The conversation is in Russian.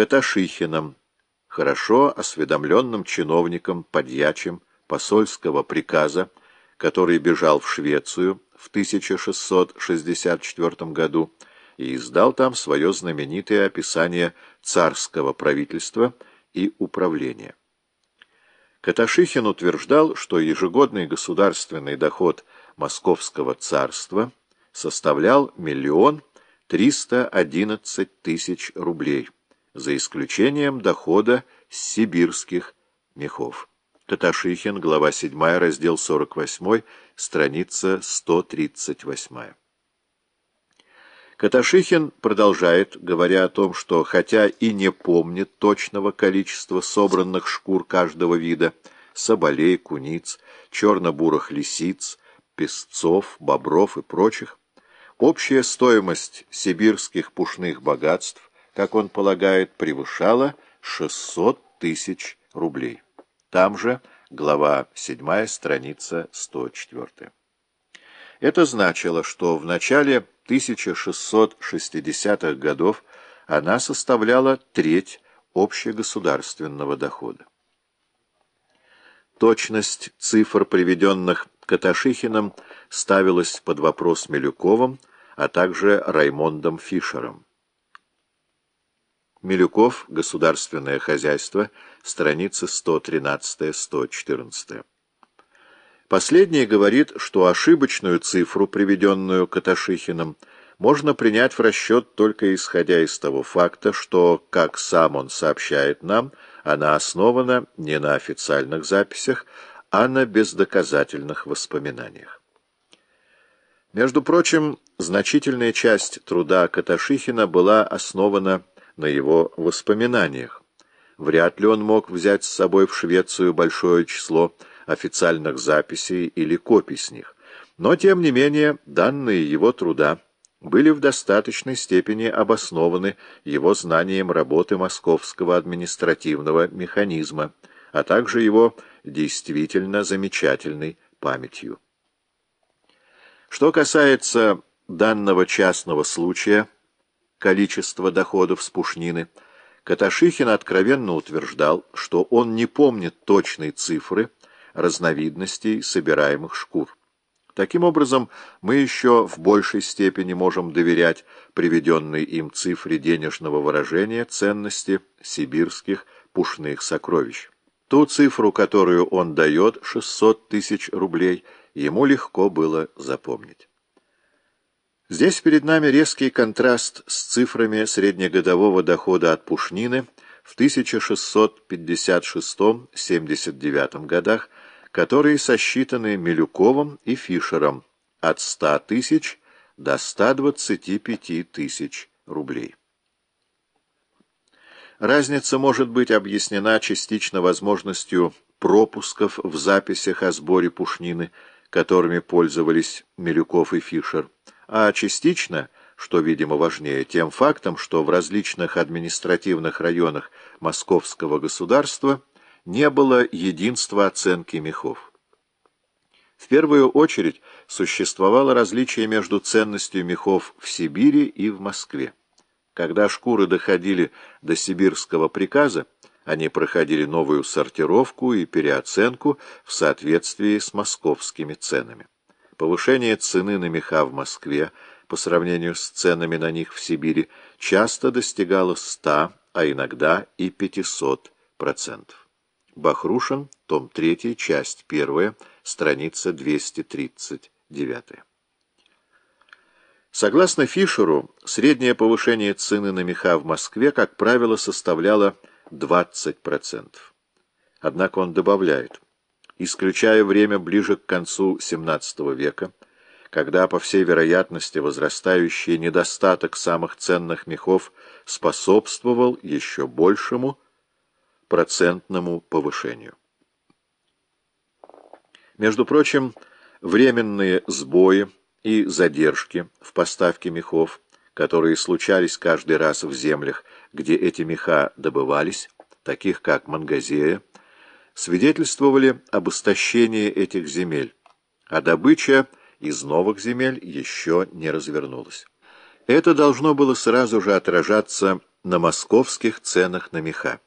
Каташихиным, хорошо осведомленным чиновником, подьячим посольского приказа, который бежал в Швецию в 1664 году и издал там свое знаменитое описание царского правительства и управления. Каташихин утверждал, что ежегодный государственный доход Московского царства составлял миллион триста одиннадцать тысяч рублей, за исключением дохода с сибирских мехов. Каташихин, глава 7, раздел 48, страница 138. Каташихин продолжает, говоря о том, что хотя и не помнит точного количества собранных шкур каждого вида, соболей, куниц, черно-бурых лисиц, песцов, бобров и прочих, общая стоимость сибирских пушных богатств, как он полагает, превышала 600 тысяч рублей. Там же глава 7, страница 104. Это значило, что в начале 1660-х годов она составляла треть общегосударственного дохода. Точность цифр, приведенных Каташихиным, ставилась под вопрос Милюковым, а также Раймондом Фишером. Милюков, Государственное хозяйство, страницы 113-114. Последний говорит, что ошибочную цифру, приведенную Каташихиным, можно принять в расчет только исходя из того факта, что, как сам он сообщает нам, она основана не на официальных записях, а на бездоказательных воспоминаниях. Между прочим, значительная часть труда Каташихина была основана на его воспоминаниях. Вряд ли он мог взять с собой в Швецию большое число официальных записей или копий с них. Но, тем не менее, данные его труда были в достаточной степени обоснованы его знанием работы московского административного механизма, а также его действительно замечательной памятью. Что касается данного частного случая, количества доходов с пушнины, Каташихин откровенно утверждал, что он не помнит точной цифры, разновидностей собираемых шкур. Таким образом, мы еще в большей степени можем доверять приведенной им цифре денежного выражения ценности сибирских пушных сокровищ. Ту цифру, которую он дает, 600 тысяч рублей, ему легко было запомнить. Здесь перед нами резкий контраст с цифрами среднегодового дохода от пушнины в 1656-79 годах, которые сосчитаны Милюковым и Фишером от 100 тысяч до 125 тысяч рублей. Разница может быть объяснена частично возможностью пропусков в записях о сборе пушнины, которыми пользовались Милюков и Фишер, а частично, что, видимо, важнее, тем фактом, что в различных административных районах московского государства не было единства оценки мехов. В первую очередь существовало различие между ценностью мехов в Сибири и в Москве. Когда шкуры доходили до сибирского приказа, они проходили новую сортировку и переоценку в соответствии с московскими ценами. Повышение цены на меха в Москве по сравнению с ценами на них в Сибири часто достигало 100, а иногда и 500 процентов. Бахрушин, том 3, часть 1, страница 239. Согласно Фишеру, среднее повышение цены на меха в Москве, как правило, составляло 20%. Однако он добавляет, исключая время ближе к концу XVII века, когда, по всей вероятности, возрастающий недостаток самых ценных мехов способствовал еще большему процентному повышению. Между прочим, временные сбои и задержки в поставке мехов, которые случались каждый раз в землях, где эти меха добывались, таких как Мангазея, свидетельствовали об истощении этих земель, а добыча из новых земель еще не развернулась. Это должно было сразу же отражаться на московских ценах на меха.